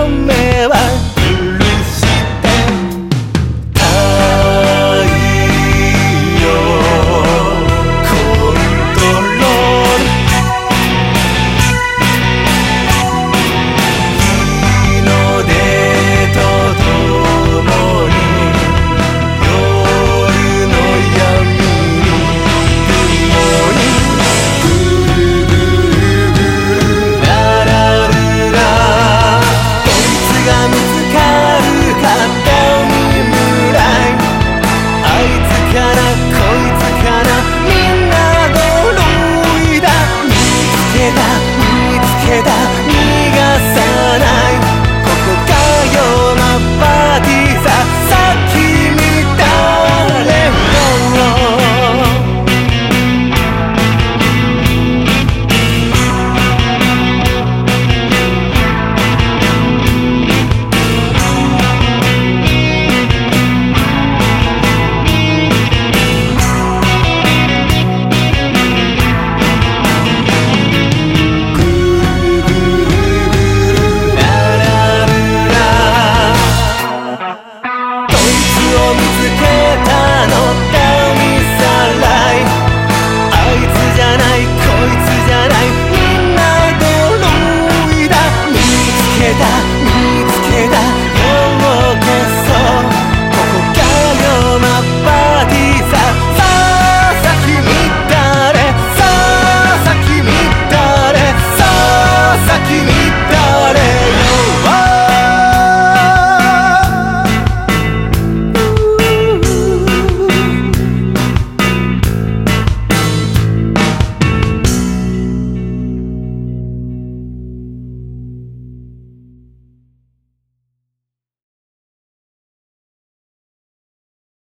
I'm